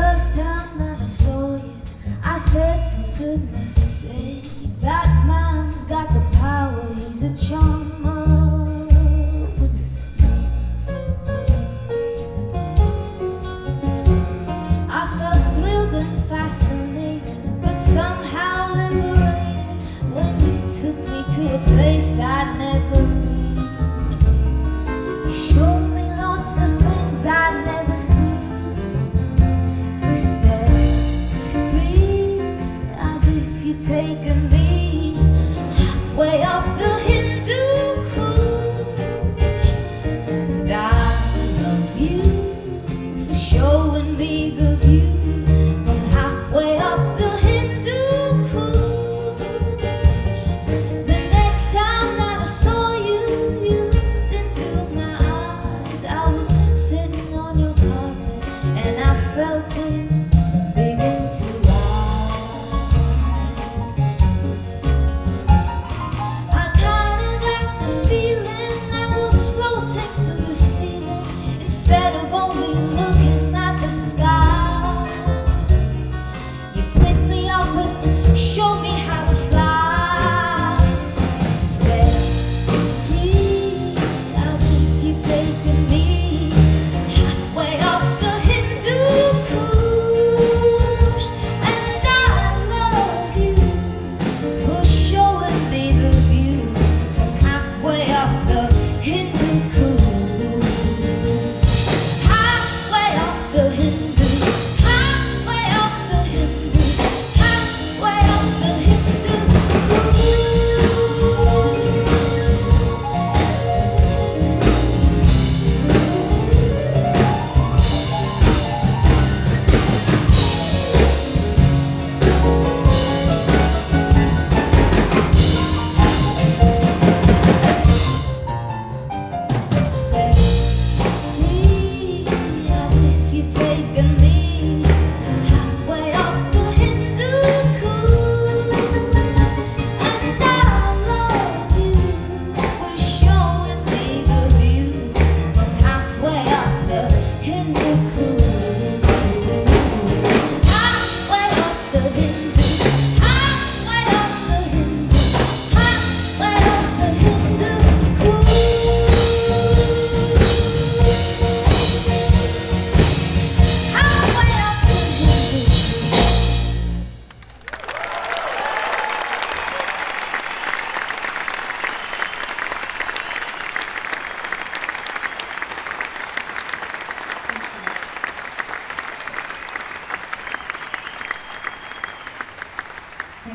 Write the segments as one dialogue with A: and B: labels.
A: first time that I saw you, I said, for goodness sake, that man's got the power, he's a charmer with a spell. I felt thrilled and fascinated, but somehow liberated when you took me to a place I'd never been. taken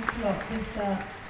B: council lot. this uh,